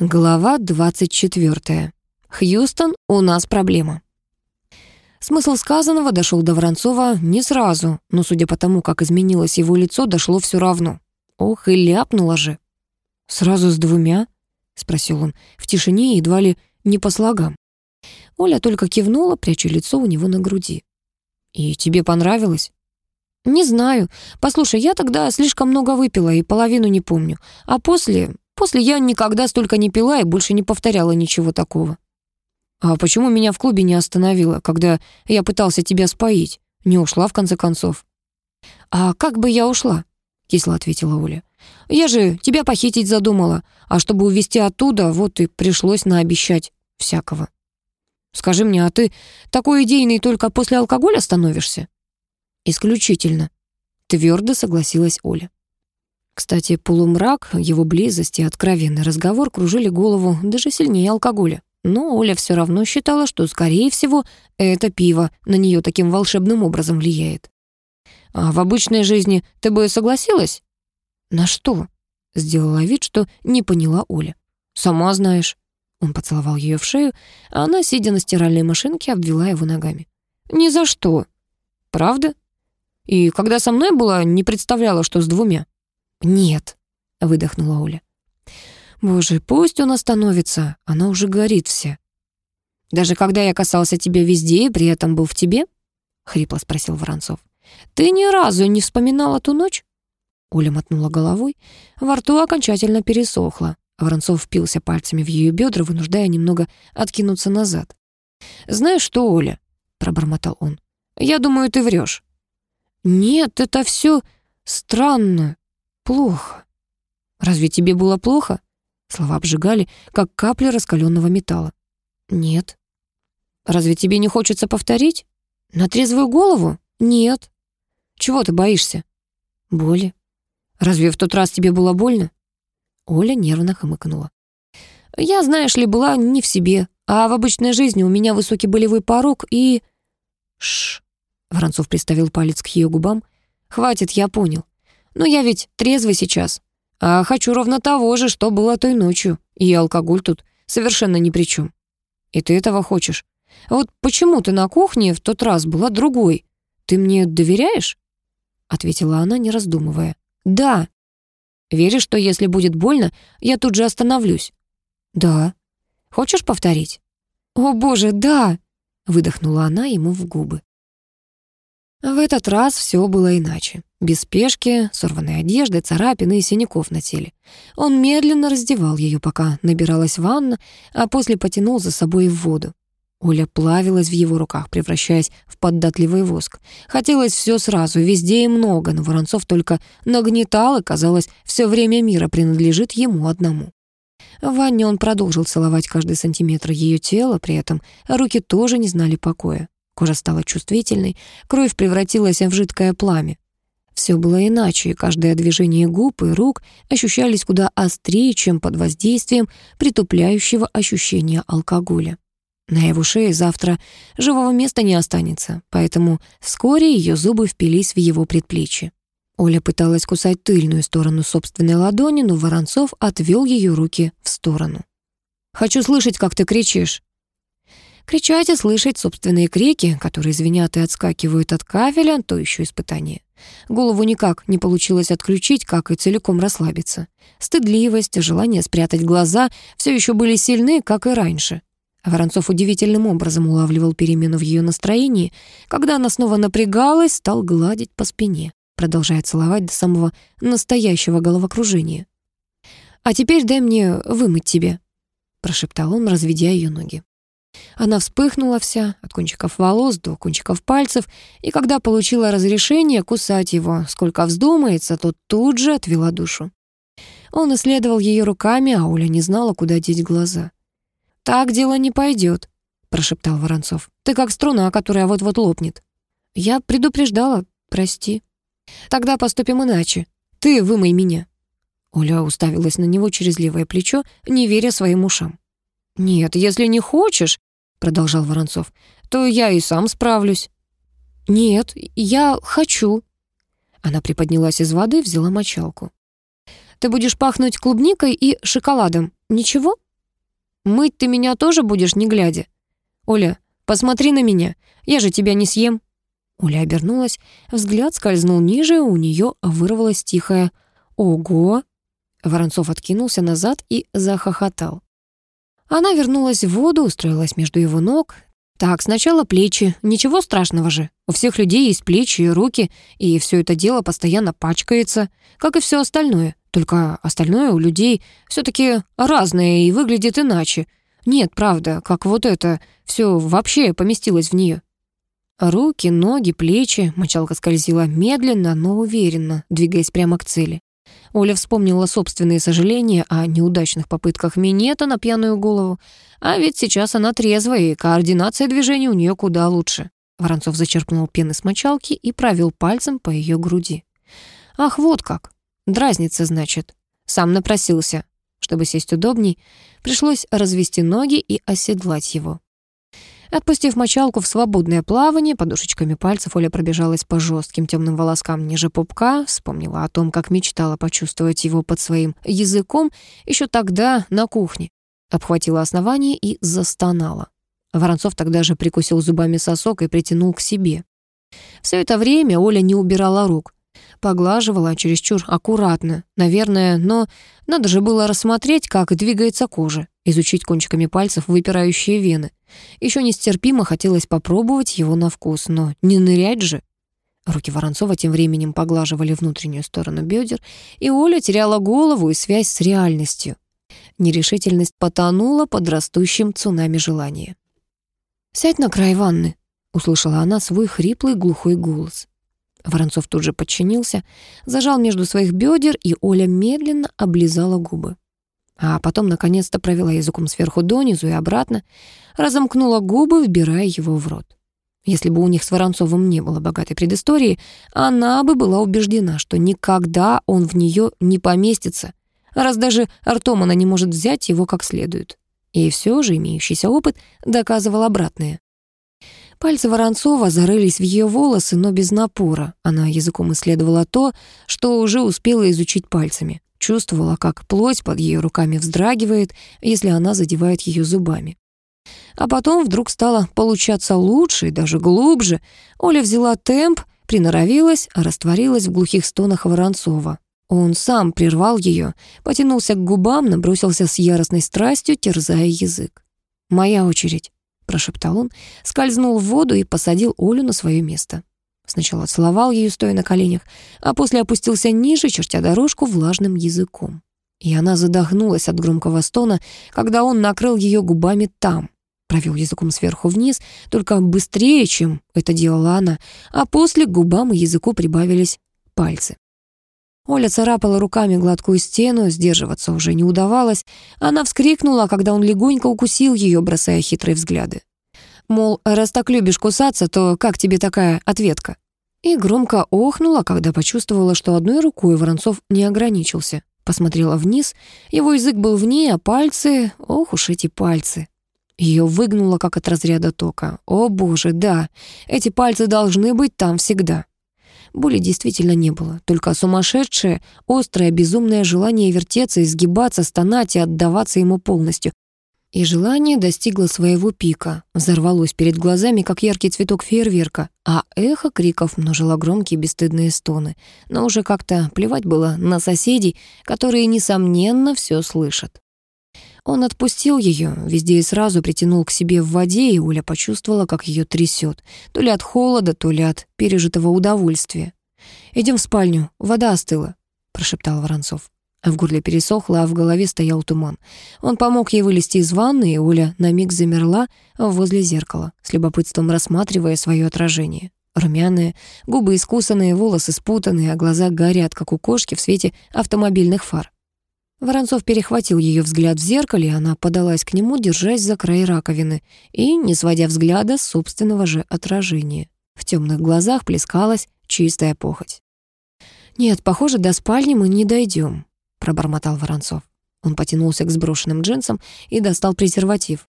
Глава 24. Хьюстон, у нас проблема. Смысл сказанного дошел до Воронцова не сразу, но, судя по тому, как изменилось его лицо, дошло все равно. Ох, и ляпнула же. «Сразу с двумя?» — спросил он, в тишине едва ли не по слогам. Оля только кивнула, пряча лицо у него на груди. «И тебе понравилось?» «Не знаю. Послушай, я тогда слишком много выпила и половину не помню. А после После я никогда столько не пила и больше не повторяла ничего такого. А почему меня в клубе не остановило, когда я пытался тебя споить? Не ушла, в конце концов. А как бы я ушла? Кисло ответила Оля. Я же тебя похитить задумала, а чтобы увезти оттуда, вот и пришлось наобещать всякого. Скажи мне, а ты такой идейный только после алкоголя становишься? Исключительно. Твердо согласилась Оля. Кстати, полумрак, его близость и откровенный разговор кружили голову даже сильнее алкоголя. Но Оля все равно считала, что, скорее всего, это пиво на нее таким волшебным образом влияет. «А в обычной жизни ты бы согласилась?» «На что?» — сделала вид, что не поняла Оля. «Сама знаешь». Он поцеловал ее в шею, а она, сидя на стиральной машинке, обвела его ногами. «Ни за что». «Правда? И когда со мной была, не представляла, что с двумя». «Нет», — выдохнула Оля. «Боже, пусть он остановится, она уже горит вся». «Даже когда я касался тебя везде и при этом был в тебе?» — хрипло спросил Воронцов. «Ты ни разу не вспоминала ту ночь?» Оля мотнула головой, во рту окончательно пересохло. Воронцов впился пальцами в ее бедра, вынуждая немного откинуться назад. «Знаешь что, Оля?» — пробормотал он. «Я думаю, ты врешь». «Нет, это все странно плохо. Разве тебе было плохо? Слова обжигали, как капли раскаленного металла. Нет. Разве тебе не хочется повторить? На трезвую голову? Нет. Чего ты боишься? Боли. Разве в тот раз тебе было больно? Оля нервно хмыкнула. Я, знаешь ли, была не в себе, а в обычной жизни у меня высокий болевой порог и... Шш. Воронцов приставил палец к ее губам. Хватит, я понял. Но я ведь трезвый сейчас. А хочу ровно того же, что было той ночью. И алкоголь тут совершенно ни при чем. И ты этого хочешь. А вот почему ты на кухне в тот раз была другой? Ты мне доверяешь? Ответила она, не раздумывая. Да. Веришь, что если будет больно, я тут же остановлюсь? Да. Хочешь повторить? О, боже, да! Выдохнула она ему в губы. В этот раз все было иначе. Без спешки, сорванной одежды, царапины и синяков на теле. Он медленно раздевал ее, пока набиралась ванна, а после потянул за собой в воду. Оля плавилась в его руках, превращаясь в податливый воск. Хотелось все сразу, везде и много, но Воронцов только нагнетал, и, казалось, все время мира принадлежит ему одному. В ванне он продолжил целовать каждый сантиметр ее тела, при этом руки тоже не знали покоя. Кожа стала чувствительной, кровь превратилась в жидкое пламя. Все было иначе, и каждое движение губ и рук ощущались куда острее, чем под воздействием притупляющего ощущения алкоголя. На его шее завтра живого места не останется, поэтому вскоре ее зубы впились в его предплечье. Оля пыталась кусать тыльную сторону собственной ладони, но Воронцов отвел ее руки в сторону. «Хочу слышать, как ты кричишь», Кричать и слышать собственные крики, которые звенят и отскакивают от кафеля, то еще испытание. Голову никак не получилось отключить, как и целиком расслабиться. Стыдливость, желание спрятать глаза все еще были сильны, как и раньше. Воронцов удивительным образом улавливал перемену в ее настроении. Когда она снова напрягалась, стал гладить по спине, продолжая целовать до самого настоящего головокружения. «А теперь дай мне вымыть тебе», — прошептал он, разведя ее ноги. Она вспыхнула вся, от кончиков волос до кончиков пальцев, и когда получила разрешение кусать его, сколько вздумается, то тут же отвела душу. Он исследовал ее руками, а Оля не знала, куда деть глаза. «Так дело не пойдет», — прошептал Воронцов. «Ты как струна, которая вот-вот лопнет». «Я предупреждала, прости». «Тогда поступим иначе. Ты вымой меня». Оля уставилась на него через левое плечо, не веря своим ушам. «Нет, если не хочешь, — продолжал Воронцов, — то я и сам справлюсь». «Нет, я хочу». Она приподнялась из воды, взяла мочалку. «Ты будешь пахнуть клубникой и шоколадом. Ничего?» Мыть ты меня тоже будешь, не глядя? Оля, посмотри на меня, я же тебя не съем». Оля обернулась, взгляд скользнул ниже, у нее вырвалось тихое «Ого!». Воронцов откинулся назад и захохотал. Она вернулась в воду, устроилась между его ног. Так, сначала плечи, ничего страшного же. У всех людей есть плечи и руки, и все это дело постоянно пачкается, как и все остальное. Только остальное у людей все таки разное и выглядит иначе. Нет, правда, как вот это все вообще поместилось в нее. Руки, ноги, плечи, мочалка скользила медленно, но уверенно, двигаясь прямо к цели. Оля вспомнила собственные сожаления о неудачных попытках минета на пьяную голову. А ведь сейчас она трезвая, и координация движений у нее куда лучше. Воронцов зачерпнул пены с мочалки и провел пальцем по ее груди. «Ах, вот как! Дразнится, значит. Сам напросился. Чтобы сесть удобней, пришлось развести ноги и оседлать его. Отпустив мочалку в свободное плавание, подушечками пальцев Оля пробежалась по жестким темным волоскам ниже пупка, вспомнила о том, как мечтала почувствовать его под своим языком еще тогда на кухне. Обхватила основание и застонала. Воронцов тогда же прикусил зубами сосок и притянул к себе. Все это время Оля не убирала рук. Поглаживала чересчур аккуратно, наверное, но надо же было рассмотреть, как двигается кожа, изучить кончиками пальцев выпирающие вены. Еще нестерпимо хотелось попробовать его на вкус, но не нырять же. Руки Воронцова тем временем поглаживали внутреннюю сторону бедер, и Оля теряла голову и связь с реальностью. Нерешительность потонула под растущим цунами желания. «Сядь на край ванны», — услышала она свой хриплый глухой голос. Воронцов тут же подчинился, зажал между своих бедер, и Оля медленно облизала губы. А потом, наконец-то, провела языком сверху донизу и обратно, разомкнула губы, вбирая его в рот. Если бы у них с Воронцовым не было богатой предыстории, она бы была убеждена, что никогда он в нее не поместится, раз даже ртом она не может взять его как следует. И все же имеющийся опыт доказывал обратное. Пальцы Воронцова зарылись в ее волосы, но без напора. Она языком исследовала то, что уже успела изучить пальцами. Чувствовала, как плоть под ее руками вздрагивает, если она задевает ее зубами. А потом вдруг стало получаться лучше и даже глубже. Оля взяла темп, приноровилась, растворилась в глухих стонах Воронцова. Он сам прервал ее, потянулся к губам, набросился с яростной страстью, терзая язык. «Моя очередь» прошептал он, скользнул в воду и посадил Олю на свое место. Сначала целовал ее, стоя на коленях, а после опустился ниже, чертя дорожку влажным языком. И она задохнулась от громкого стона, когда он накрыл ее губами там. Провел языком сверху вниз, только быстрее, чем это делала она, а после к губам и языку прибавились пальцы. Оля царапала руками гладкую стену, сдерживаться уже не удавалось. Она вскрикнула, когда он легонько укусил ее, бросая хитрые взгляды. Мол, раз так любишь кусаться, то как тебе такая ответка? И громко охнула, когда почувствовала, что одной рукой Воронцов не ограничился. Посмотрела вниз, его язык был в ней, а пальцы... Ох уж эти пальцы. Ее выгнуло, как от разряда тока. О боже, да, эти пальцы должны быть там всегда. Боли действительно не было, только сумасшедшее, острое, безумное желание вертеться, изгибаться, стонать и отдаваться ему полностью. И желание достигло своего пика, взорвалось перед глазами, как яркий цветок фейерверка, а эхо криков множило громкие бесстыдные стоны. Но уже как-то плевать было на соседей, которые, несомненно, все слышат. Он отпустил ее, везде и сразу притянул к себе в воде, и Оля почувствовала, как ее трясет, то ли от холода, то ли от пережитого удовольствия. «Идем в спальню, вода остыла», — прошептал Воронцов. В горле пересохло, а в голове стоял туман. Он помог ей вылезти из ванны, и Оля на миг замерла возле зеркала, с любопытством рассматривая свое отражение. Румяные, губы искусанные, волосы спутанные, а глаза горят, как у кошки в свете автомобильных фар. Воронцов перехватил ее взгляд в зеркале, она подалась к нему, держась за край раковины и не сводя взгляда с собственного же отражения. В темных глазах плескалась чистая похоть. «Нет, похоже, до спальни мы не дойдем», — пробормотал Воронцов. Он потянулся к сброшенным джинсам и достал презерватив.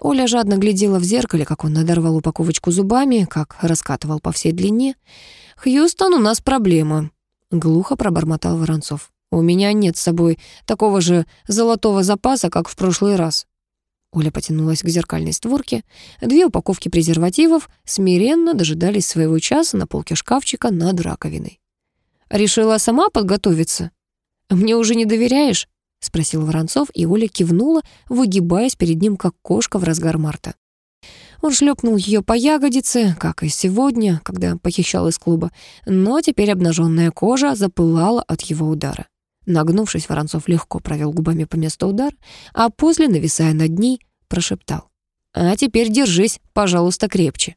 Оля жадно глядела в зеркале, как он надорвал упаковочку зубами, как раскатывал по всей длине. «Хьюстон, у нас проблема», — глухо пробормотал Воронцов. У меня нет с собой такого же золотого запаса, как в прошлый раз. Оля потянулась к зеркальной створке. Две упаковки презервативов смиренно дожидались своего часа на полке шкафчика над раковиной. «Решила сама подготовиться?» «Мне уже не доверяешь?» — спросил Воронцов, и Оля кивнула, выгибаясь перед ним, как кошка в разгар марта. Он шлепнул ее по ягодице, как и сегодня, когда похищал из клуба, но теперь обнаженная кожа запылала от его удара. Нагнувшись, Воронцов легко провел губами по месту удара, а после, нависая над ней, прошептал. «А теперь держись, пожалуйста, крепче».